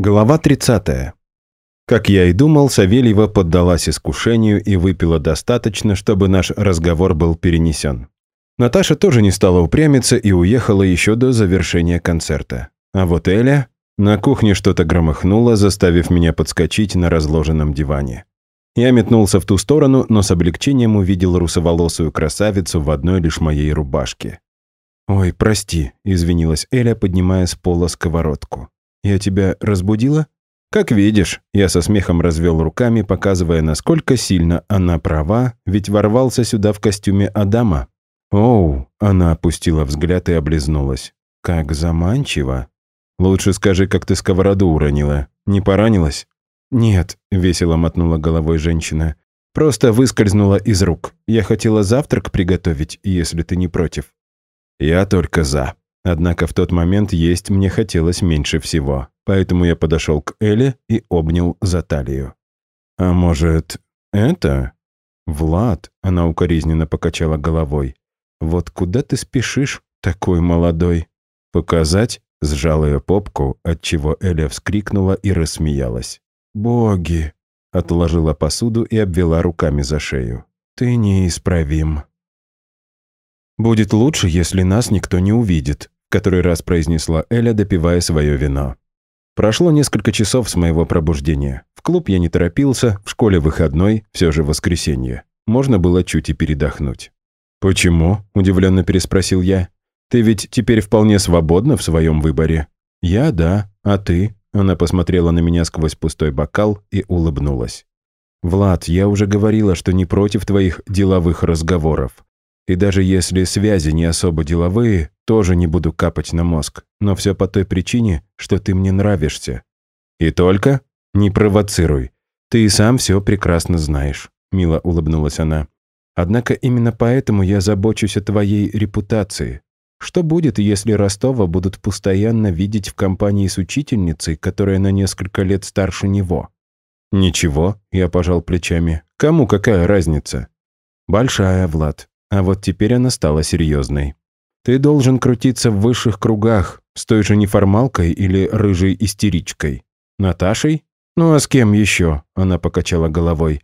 Глава 30. Как я и думал, Савельева поддалась искушению и выпила достаточно, чтобы наш разговор был перенесен. Наташа тоже не стала упрямиться и уехала еще до завершения концерта. А вот Эля... На кухне что-то громыхнуло, заставив меня подскочить на разложенном диване. Я метнулся в ту сторону, но с облегчением увидел русоволосую красавицу в одной лишь моей рубашке. «Ой, прости», — извинилась Эля, поднимая с пола сковородку. «Я тебя разбудила?» «Как видишь», — я со смехом развел руками, показывая, насколько сильно она права, ведь ворвался сюда в костюме Адама. «Оу», — она опустила взгляд и облизнулась. «Как заманчиво». «Лучше скажи, как ты сковороду уронила. Не поранилась?» «Нет», — весело мотнула головой женщина. «Просто выскользнула из рук. Я хотела завтрак приготовить, если ты не против». «Я только за», Однако в тот момент есть мне хотелось меньше всего, поэтому я подошел к Эле и обнял за талию. «А может, это?» «Влад», — она укоризненно покачала головой. «Вот куда ты спешишь, такой молодой?» «Показать?» — сжал ее попку, отчего Эля вскрикнула и рассмеялась. «Боги!» — отложила посуду и обвела руками за шею. «Ты неисправим». «Будет лучше, если нас никто не увидит», — который раз произнесла Эля, допивая свое вино. Прошло несколько часов с моего пробуждения. В клуб я не торопился, в школе выходной, все же воскресенье. Можно было чуть и передохнуть. «Почему?» – удивленно переспросил я. «Ты ведь теперь вполне свободна в своем выборе». «Я – да. А ты?» Она посмотрела на меня сквозь пустой бокал и улыбнулась. «Влад, я уже говорила, что не против твоих деловых разговоров. И даже если связи не особо деловые, тоже не буду капать на мозг. Но все по той причине, что ты мне нравишься. И только? Не провоцируй. Ты и сам все прекрасно знаешь», — мило улыбнулась она. «Однако именно поэтому я забочусь о твоей репутации. Что будет, если Ростова будут постоянно видеть в компании с учительницей, которая на несколько лет старше него?» «Ничего», — я пожал плечами. «Кому какая разница?» «Большая, Влад. А вот теперь она стала серьезной. «Ты должен крутиться в высших кругах, с той же неформалкой или рыжей истеричкой. Наташей? Ну а с кем еще?» Она покачала головой.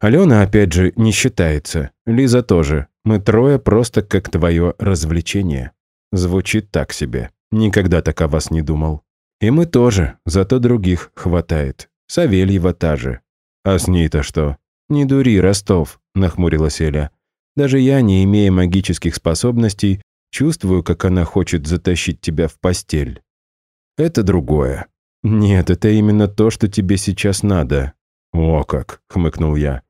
«Алена, опять же, не считается. Лиза тоже. Мы трое просто как твое развлечение». Звучит так себе. Никогда так о вас не думал. И мы тоже, зато других хватает. Савельева та же. А с ней-то что? Не дури, Ростов, нахмурилась Эля. Даже я, не имея магических способностей, чувствую, как она хочет затащить тебя в постель. Это другое. Нет, это именно то, что тебе сейчас надо. О как, хмыкнул я.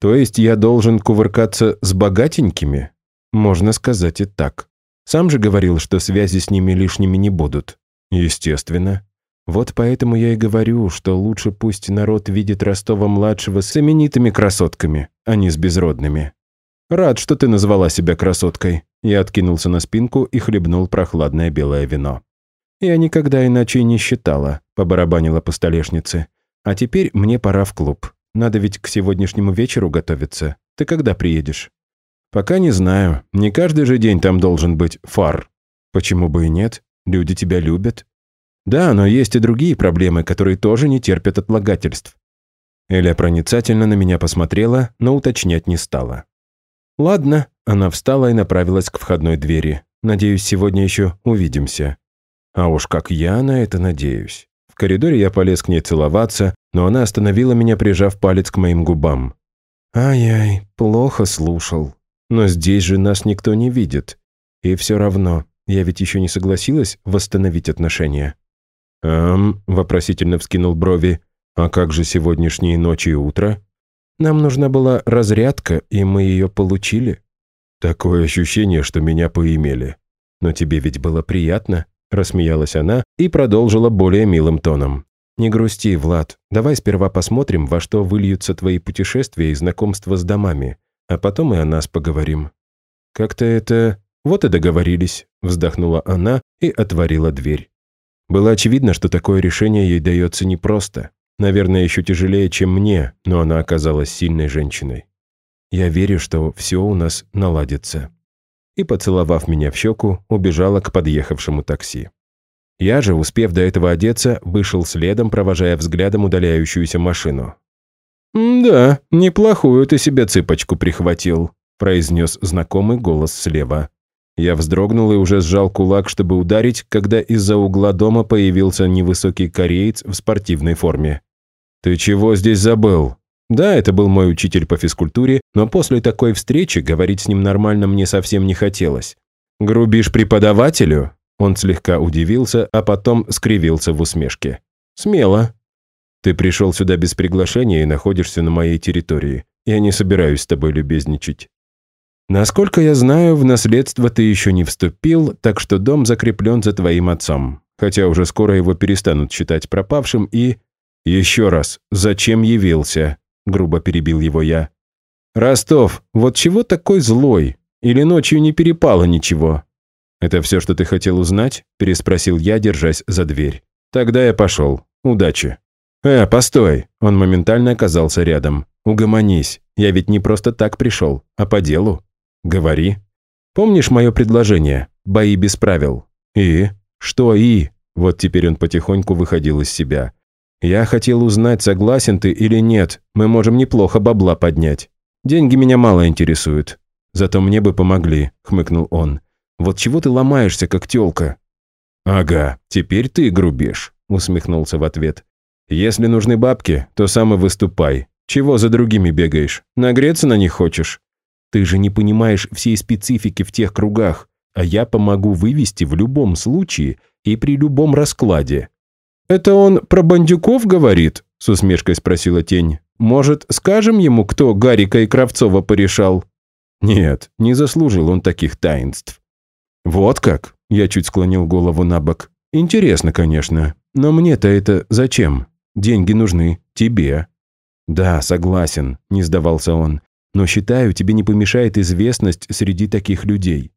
То есть я должен кувыркаться с богатенькими? Можно сказать и так. Сам же говорил, что связи с ними лишними не будут. Естественно. Вот поэтому я и говорю, что лучше пусть народ видит Ростова-младшего с именитыми красотками, а не с безродными. «Рад, что ты назвала себя красоткой». Я откинулся на спинку и хлебнул прохладное белое вино. «Я никогда иначе не считала», — побарабанила по столешнице. «А теперь мне пора в клуб. Надо ведь к сегодняшнему вечеру готовиться. Ты когда приедешь?» «Пока не знаю. Не каждый же день там должен быть фар». «Почему бы и нет? Люди тебя любят». «Да, но есть и другие проблемы, которые тоже не терпят отлагательств». Эля проницательно на меня посмотрела, но уточнять не стала. «Ладно». Она встала и направилась к входной двери. «Надеюсь, сегодня еще увидимся». А уж как я на это надеюсь. В коридоре я полез к ней целоваться, но она остановила меня, прижав палец к моим губам. «Ай-яй, плохо слушал. Но здесь же нас никто не видит. И все равно, я ведь еще не согласилась восстановить отношения». «Эм», — вопросительно вскинул брови, «а как же сегодняшние ночи и утро?» Нам нужна была разрядка, и мы ее получили. Такое ощущение, что меня поимели. Но тебе ведь было приятно, рассмеялась она и продолжила более милым тоном. Не грусти, Влад. Давай сперва посмотрим, во что выльются твои путешествия и знакомства с домами, а потом и о нас поговорим. Как-то это... Вот и договорились, вздохнула она и отворила дверь. Было очевидно, что такое решение ей дается непросто. Наверное, еще тяжелее, чем мне, но она оказалась сильной женщиной. Я верю, что все у нас наладится. И, поцеловав меня в щеку, убежала к подъехавшему такси. Я же, успев до этого одеться, вышел следом, провожая взглядом удаляющуюся машину. «Да, неплохую ты себе цыпочку прихватил», произнес знакомый голос слева. Я вздрогнул и уже сжал кулак, чтобы ударить, когда из-за угла дома появился невысокий кореец в спортивной форме. «Ты чего здесь забыл?» Да, это был мой учитель по физкультуре, но после такой встречи говорить с ним нормально мне совсем не хотелось. «Грубишь преподавателю?» Он слегка удивился, а потом скривился в усмешке. «Смело. Ты пришел сюда без приглашения и находишься на моей территории. Я не собираюсь с тобой любезничать. Насколько я знаю, в наследство ты еще не вступил, так что дом закреплен за твоим отцом. Хотя уже скоро его перестанут считать пропавшим и... Еще раз, зачем явился? Грубо перебил его я. Ростов, вот чего такой злой? Или ночью не перепало ничего? Это все, что ты хотел узнать? Переспросил я, держась за дверь. Тогда я пошел. Удачи. «Э, постой!» Он моментально оказался рядом. «Угомонись. Я ведь не просто так пришел, а по делу. Говори. Помнишь мое предложение? Бои без правил. И? Что и?» Вот теперь он потихоньку выходил из себя. «Я хотел узнать, согласен ты или нет. Мы можем неплохо бабла поднять. Деньги меня мало интересуют. Зато мне бы помогли», — хмыкнул он. «Вот чего ты ломаешься, как тёлка?» «Ага, теперь ты грубишь», — усмехнулся в ответ. Если нужны бабки, то сам и выступай. Чего за другими бегаешь? Нагреться на них хочешь? Ты же не понимаешь всей специфики в тех кругах, а я помогу вывести в любом случае и при любом раскладе». «Это он про бандюков говорит?» – с усмешкой спросила тень. «Может, скажем ему, кто Гарика и Кравцова порешал?» «Нет, не заслужил он таких таинств». «Вот как?» – я чуть склонил голову на бок. «Интересно, конечно, но мне-то это зачем? Деньги нужны тебе». «Да, согласен», – не сдавался он. «Но считаю, тебе не помешает известность среди таких людей.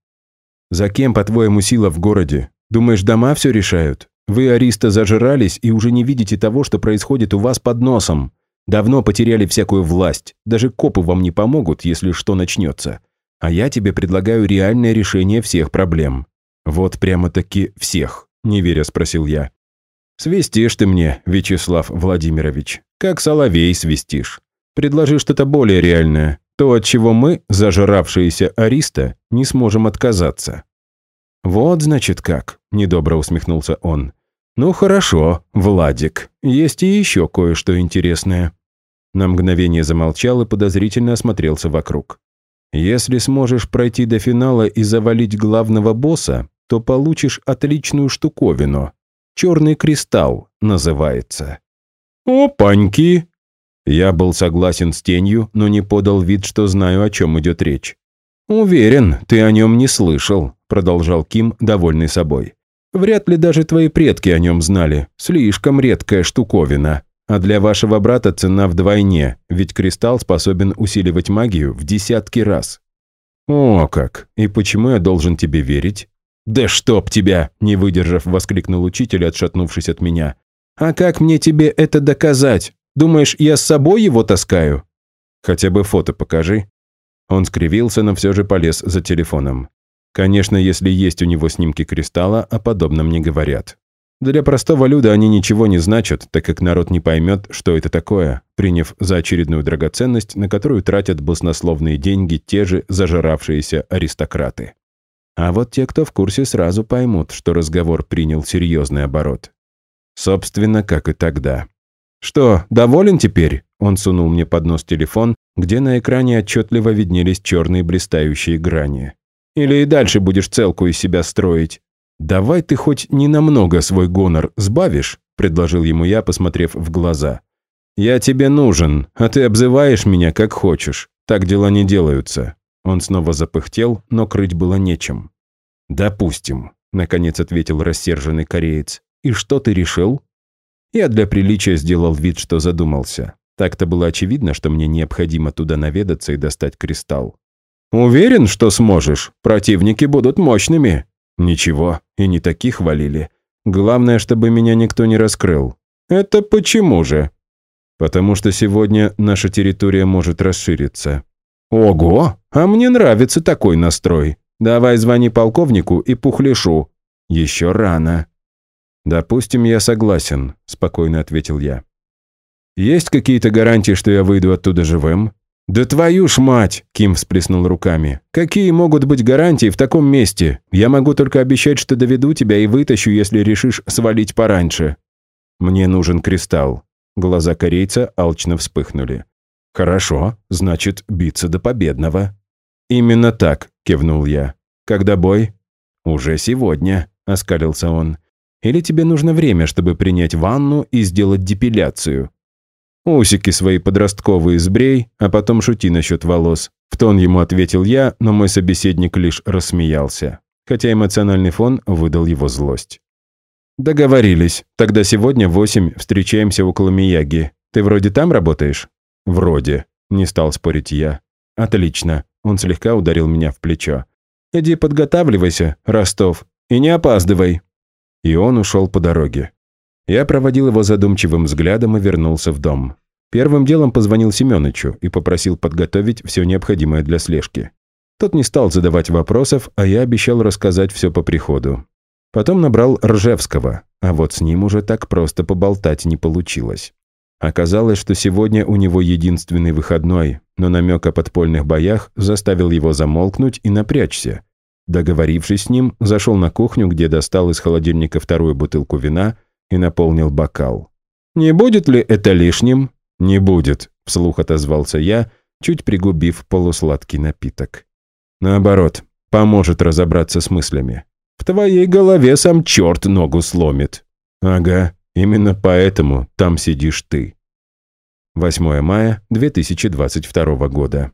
За кем, по-твоему, сила в городе? Думаешь, дома все решают? Вы, Ариста, зажирались и уже не видите того, что происходит у вас под носом. Давно потеряли всякую власть. Даже копы вам не помогут, если что начнется. А я тебе предлагаю реальное решение всех проблем. Вот прямо-таки всех», – не веря спросил я. «Свистишь ты мне, Вячеслав Владимирович, как соловей свистишь. Предложи что-то более реальное, то, от чего мы, зажравшиеся ариста, не сможем отказаться». «Вот, значит, как», – недобро усмехнулся он. «Ну хорошо, Владик, есть и еще кое-что интересное». На мгновение замолчал и подозрительно осмотрелся вокруг. «Если сможешь пройти до финала и завалить главного босса, то получишь отличную штуковину, Черный кристалл называется. Опаньки! Я был согласен с тенью, но не подал вид, что знаю, о чем идет речь. «Уверен, ты о нем не слышал», – продолжал Ким, довольный собой. «Вряд ли даже твои предки о нем знали. Слишком редкая штуковина. А для вашего брата цена вдвойне, ведь кристалл способен усиливать магию в десятки раз». «О как! И почему я должен тебе верить?» «Да чтоб тебя!» – не выдержав, воскликнул учитель, отшатнувшись от меня. «А как мне тебе это доказать? Думаешь, я с собой его таскаю?» «Хотя бы фото покажи». Он скривился, но все же полез за телефоном. Конечно, если есть у него снимки кристалла, о подобном не говорят. Для простого люда они ничего не значат, так как народ не поймет, что это такое, приняв за очередную драгоценность, на которую тратят баснословные деньги те же зажиравшиеся аристократы. А вот те, кто в курсе, сразу поймут, что разговор принял серьезный оборот. Собственно, как и тогда. «Что, доволен теперь?» Он сунул мне под нос телефон, где на экране отчетливо виднелись черные блистающие грани. «Или и дальше будешь целку из себя строить?» «Давай ты хоть ненамного свой гонор сбавишь», предложил ему я, посмотрев в глаза. «Я тебе нужен, а ты обзываешь меня как хочешь. Так дела не делаются. Он снова запыхтел, но крыть было нечем. «Допустим», — наконец ответил рассерженный кореец. «И что ты решил?» Я для приличия сделал вид, что задумался. Так-то было очевидно, что мне необходимо туда наведаться и достать кристалл. «Уверен, что сможешь? Противники будут мощными». «Ничего, и не таких валили. Главное, чтобы меня никто не раскрыл». «Это почему же?» «Потому что сегодня наша территория может расшириться». «Ого! А мне нравится такой настрой. Давай звони полковнику и пухлишу». «Еще рано». «Допустим, я согласен», – спокойно ответил я. «Есть какие-то гарантии, что я выйду оттуда живым?» «Да твою ж мать!» – Ким всплеснул руками. «Какие могут быть гарантии в таком месте? Я могу только обещать, что доведу тебя и вытащу, если решишь свалить пораньше». «Мне нужен кристалл». Глаза корейца алчно вспыхнули. «Хорошо, значит, биться до победного». «Именно так», – кивнул я. «Когда бой?» «Уже сегодня», – оскалился он. «Или тебе нужно время, чтобы принять ванну и сделать депиляцию?» «Усики свои подростковые сбрей, а потом шути насчет волос». В тон ему ответил я, но мой собеседник лишь рассмеялся, хотя эмоциональный фон выдал его злость. «Договорились. Тогда сегодня в восемь встречаемся около Мияги. Ты вроде там работаешь?» «Вроде», — не стал спорить я. «Отлично». Он слегка ударил меня в плечо. «Иди подготавливайся, Ростов, и не опаздывай». И он ушел по дороге. Я проводил его задумчивым взглядом и вернулся в дом. Первым делом позвонил Семёнычу и попросил подготовить все необходимое для слежки. Тот не стал задавать вопросов, а я обещал рассказать все по приходу. Потом набрал Ржевского, а вот с ним уже так просто поболтать не получилось. Оказалось, что сегодня у него единственный выходной, но намек о подпольных боях заставил его замолкнуть и напрячься. Договорившись с ним, зашел на кухню, где достал из холодильника вторую бутылку вина и наполнил бокал. «Не будет ли это лишним?» «Не будет», – вслух отозвался я, чуть пригубив полусладкий напиток. «Наоборот, поможет разобраться с мыслями. В твоей голове сам черт ногу сломит». «Ага, Именно поэтому там сидишь ты. 8 мая 2022 года.